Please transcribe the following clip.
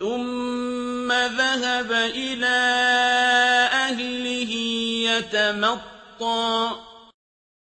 ثُمَّ ذَهَبَ إِلَىٰ أَهْلِهِ يَتَمَطَّىٰ